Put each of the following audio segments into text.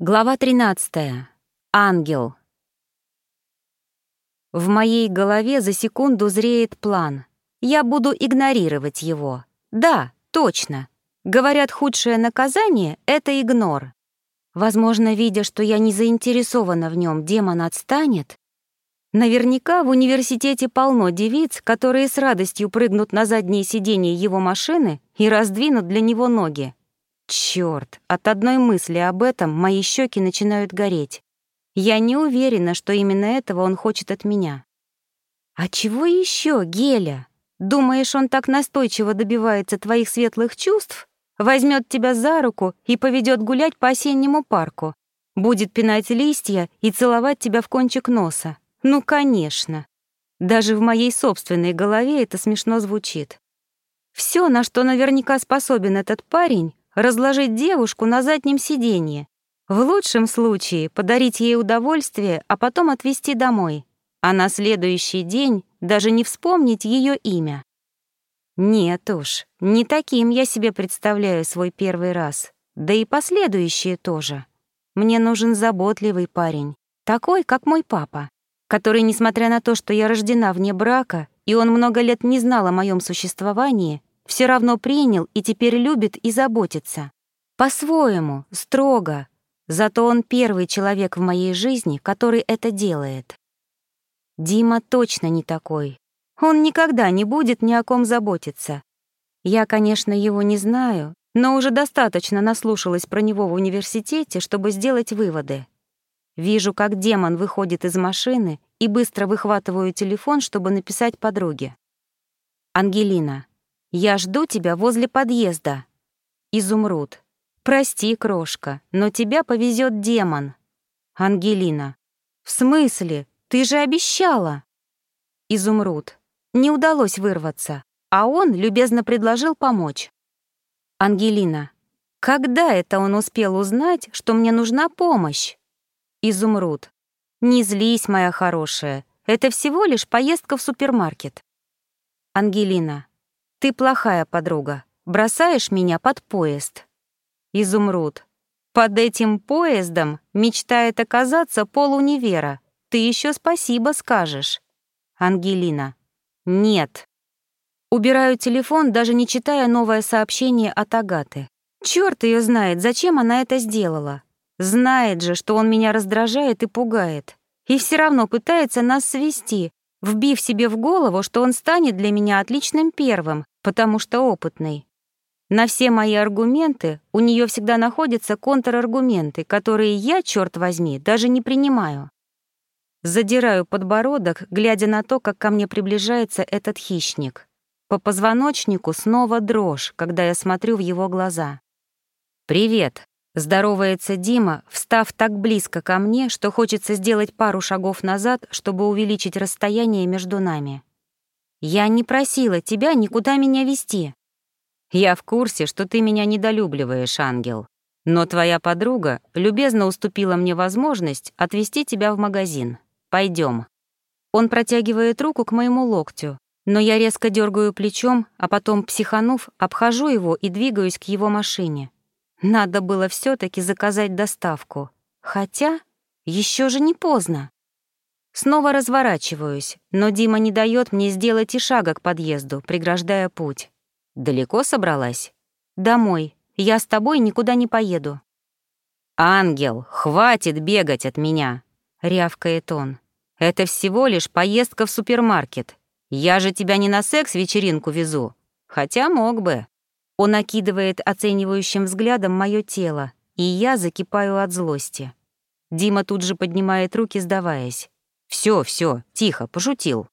Глава 13. Ангел. В моей голове за секунду зреет план. Я буду игнорировать его. Да, точно. Говорят, худшее наказание — это игнор. Возможно, видя, что я не заинтересована в нем, демон отстанет. Наверняка в университете полно девиц, которые с радостью прыгнут на заднее сиденье его машины и раздвинут для него ноги. Черт, от одной мысли об этом мои щеки начинают гореть. Я не уверена, что именно этого он хочет от меня. А чего еще, Геля? Думаешь, он так настойчиво добивается твоих светлых чувств? Возьмет тебя за руку и поведет гулять по осеннему парку. Будет пинать листья и целовать тебя в кончик носа. Ну, конечно. Даже в моей собственной голове это смешно звучит. Все, на что наверняка способен этот парень, разложить девушку на заднем сиденье. В лучшем случае подарить ей удовольствие, а потом отвезти домой, а на следующий день даже не вспомнить ее имя. Нет уж, не таким я себе представляю свой первый раз, да и последующие тоже. Мне нужен заботливый парень, такой, как мой папа, который, несмотря на то, что я рождена вне брака, и он много лет не знал о моем существовании, все равно принял и теперь любит и заботится. По-своему, строго. Зато он первый человек в моей жизни, который это делает. Дима точно не такой. Он никогда не будет ни о ком заботиться. Я, конечно, его не знаю, но уже достаточно наслушалась про него в университете, чтобы сделать выводы. Вижу, как демон выходит из машины и быстро выхватываю телефон, чтобы написать подруге. «Ангелина, я жду тебя возле подъезда. Изумруд. Прости, крошка, но тебя повезет демон. Ангелина. В смысле? Ты же обещала. Изумруд. Не удалось вырваться, а он любезно предложил помочь. Ангелина. Когда это он успел узнать, что мне нужна помощь? Изумруд. Не злись, моя хорошая. Это всего лишь поездка в супермаркет. Ангелина. Ты плохая подруга. Бросаешь меня под поезд. Изумруд. Под этим поездом мечтает оказаться полуневера. Ты еще спасибо скажешь. Ангелина. Нет. Убираю телефон, даже не читая новое сообщение от Агаты. Черт ее знает, зачем она это сделала. Знает же, что он меня раздражает и пугает. И все равно пытается нас свести, вбив себе в голову, что он станет для меня отличным первым, потому что опытный. На все мои аргументы у нее всегда находятся контраргументы, которые я, черт возьми, даже не принимаю. Задираю подбородок, глядя на то, как ко мне приближается этот хищник. По позвоночнику снова дрожь, когда я смотрю в его глаза. «Привет», — здоровается Дима, встав так близко ко мне, что хочется сделать пару шагов назад, чтобы увеличить расстояние между нами. «Я не просила тебя никуда меня вести. Я в курсе, что ты меня недолюбливаешь, ангел. Но твоя подруга любезно уступила мне возможность отвезти тебя в магазин. Пойдем. Он протягивает руку к моему локтю, но я резко дергаю плечом, а потом, психанув, обхожу его и двигаюсь к его машине. Надо было все таки заказать доставку. Хотя еще же не поздно. Снова разворачиваюсь, но Дима не дает мне сделать и шага к подъезду, преграждая путь. Далеко собралась? Домой. Я с тобой никуда не поеду. «Ангел, хватит бегать от меня!» — рявкает он. «Это всего лишь поездка в супермаркет. Я же тебя не на секс-вечеринку везу. Хотя мог бы». Он окидывает оценивающим взглядом мое тело, и я закипаю от злости. Дима тут же поднимает руки, сдаваясь. Все, все, тихо, пошутил.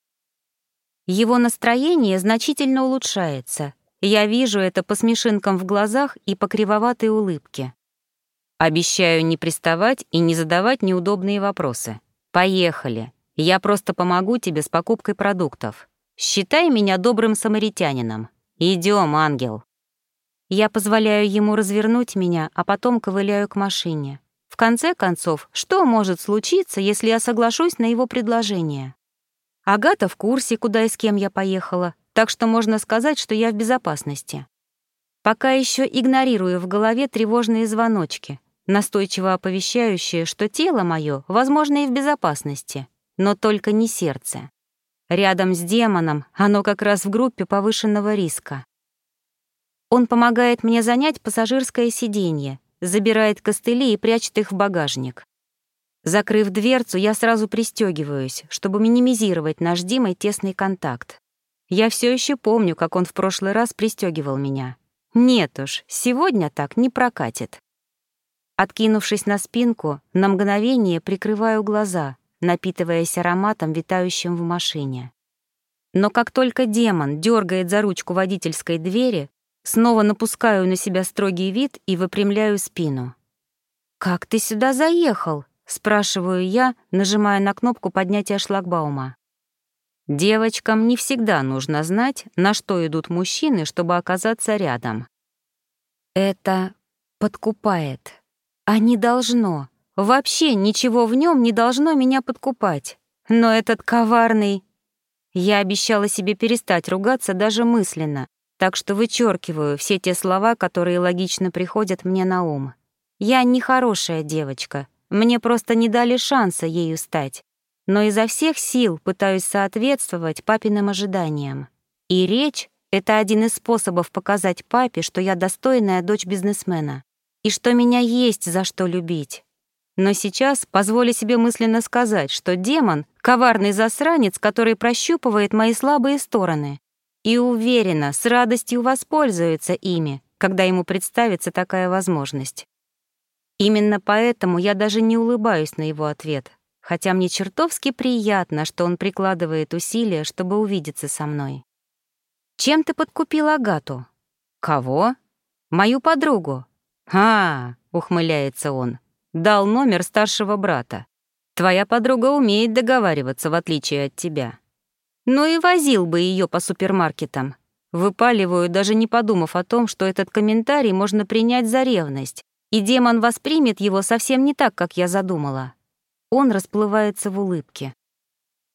Его настроение значительно улучшается. Я вижу это по смешинкам в глазах и по кривоватой улыбке. Обещаю не приставать и не задавать неудобные вопросы. Поехали. Я просто помогу тебе с покупкой продуктов. Считай меня добрым самаритянином. Идем, ангел. Я позволяю ему развернуть меня, а потом ковыляю к машине. В конце концов, что может случиться, если я соглашусь на его предложение? Агата в курсе, куда и с кем я поехала, так что можно сказать, что я в безопасности. Пока еще игнорирую в голове тревожные звоночки. настойчиво оповещающее, что тело мое, возможно, и в безопасности, но только не сердце. Рядом с демоном оно как раз в группе повышенного риска. Он помогает мне занять пассажирское сиденье, забирает костыли и прячет их в багажник. Закрыв дверцу, я сразу пристегиваюсь, чтобы минимизировать наш Димой тесный контакт. Я все еще помню, как он в прошлый раз пристегивал меня. Нет уж, сегодня так не прокатит. Откинувшись на спинку, на мгновение прикрываю глаза, напитываясь ароматом, витающим в машине. Но как только демон дергает за ручку водительской двери, снова напускаю на себя строгий вид и выпрямляю спину. «Как ты сюда заехал?» — спрашиваю я, нажимая на кнопку поднятия шлагбаума. Девочкам не всегда нужно знать, на что идут мужчины, чтобы оказаться рядом. Это подкупает. А не должно. Вообще ничего в нем не должно меня подкупать. Но этот коварный... Я обещала себе перестать ругаться даже мысленно, так что вычеркиваю все те слова, которые логично приходят мне на ум. Я не хорошая девочка, мне просто не дали шанса ею стать но изо всех сил пытаюсь соответствовать папиным ожиданиям. И речь — это один из способов показать папе, что я достойная дочь бизнесмена, и что меня есть за что любить. Но сейчас позволю себе мысленно сказать, что демон — коварный засранец, который прощупывает мои слабые стороны, и уверена, с радостью воспользуется ими, когда ему представится такая возможность. Именно поэтому я даже не улыбаюсь на его ответ, хотя мне чертовски приятно, что он прикладывает усилия, чтобы увидеться со мной. «Чем ты подкупил Агату?» «Кого?» «Мою подругу». «А, — ухмыляется он, — дал номер старшего брата. Твоя подруга умеет договариваться, в отличие от тебя. Ну и возил бы ее по супермаркетам. Выпаливаю, даже не подумав о том, что этот комментарий можно принять за ревность, и демон воспримет его совсем не так, как я задумала. Он расплывается в улыбке.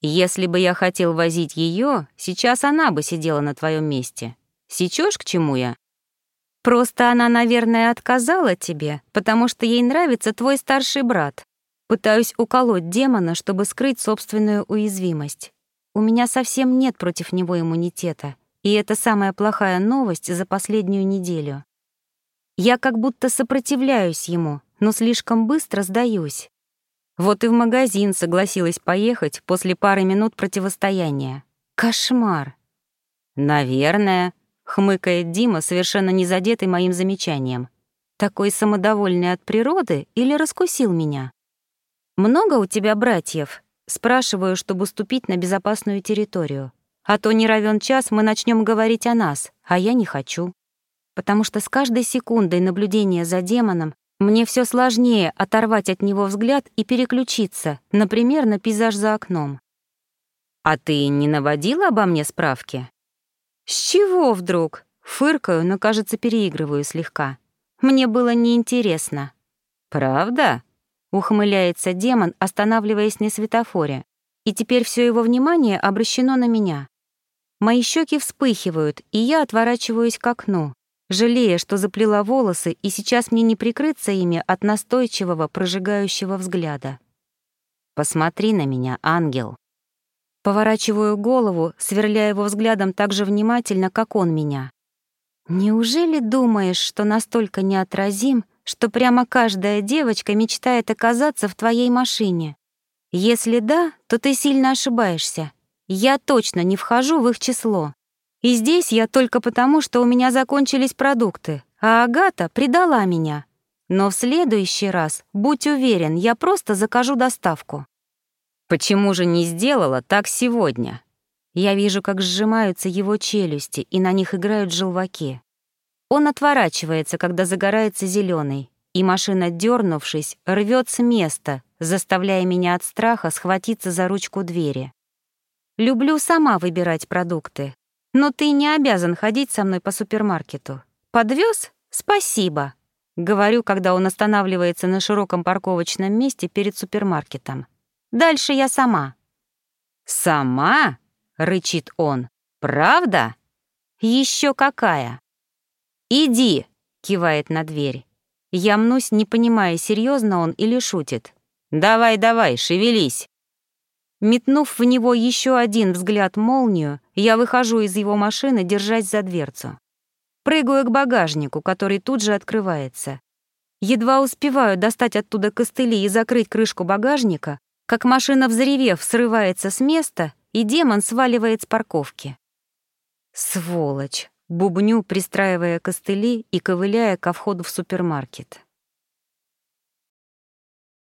«Если бы я хотел возить ее, сейчас она бы сидела на твоем месте. Сечешь, к чему я?» «Просто она, наверное, отказала тебе, потому что ей нравится твой старший брат. Пытаюсь уколоть демона, чтобы скрыть собственную уязвимость. У меня совсем нет против него иммунитета, и это самая плохая новость за последнюю неделю. Я как будто сопротивляюсь ему, но слишком быстро сдаюсь. Вот и в магазин согласилась поехать после пары минут противостояния. Кошмар. «Наверное», — хмыкает Дима, совершенно не задетый моим замечанием. «Такой самодовольный от природы или раскусил меня?» «Много у тебя братьев?» — спрашиваю, чтобы ступить на безопасную территорию. А то не равен час мы начнем говорить о нас, а я не хочу. Потому что с каждой секундой наблюдения за демоном мне все сложнее оторвать от него взгляд и переключиться, например, на пейзаж за окном. «А ты не наводила обо мне справки?» «С чего вдруг?» Фыркаю, но, кажется, переигрываю слегка. Мне было неинтересно. «Правда?» — ухмыляется демон, останавливаясь на светофоре. И теперь все его внимание обращено на меня. Мои щеки вспыхивают, и я отворачиваюсь к окну жалея, что заплела волосы, и сейчас мне не прикрыться ими от настойчивого, прожигающего взгляда. «Посмотри на меня, ангел». Поворачиваю голову, сверляя его взглядом так же внимательно, как он меня. «Неужели думаешь, что настолько неотразим, что прямо каждая девочка мечтает оказаться в твоей машине? Если да, то ты сильно ошибаешься. Я точно не вхожу в их число. И здесь я только потому, что у меня закончились продукты, а Агата предала меня. Но в следующий раз, будь уверен, я просто закажу доставку. Почему же не сделала так сегодня? Я вижу, как сжимаются его челюсти, и на них играют желваки. Он отворачивается, когда загорается зеленый, и машина, дернувшись, рвет с места, заставляя меня от страха схватиться за ручку двери. Люблю сама выбирать продукты, но ты не обязан ходить со мной по супермаркету. Подвез? Спасибо. Говорю, когда он останавливается на широком парковочном месте перед супермаркетом. Дальше я сама. Сама? рычит он. Правда? Еще какая? Иди, кивает на дверь. Я мнусь, не понимая, серьезно он или шутит. «Давай, давай, шевелись!» Метнув в него еще один взгляд молнию, я выхожу из его машины, держась за дверцу. Прыгаю к багажнику, который тут же открывается. Едва успеваю достать оттуда костыли и закрыть крышку багажника, как машина, взревев, срывается с места, и демон сваливает с парковки. Сволочь! Бубню, пристраивая костыли и ковыляя ко входу в супермаркет.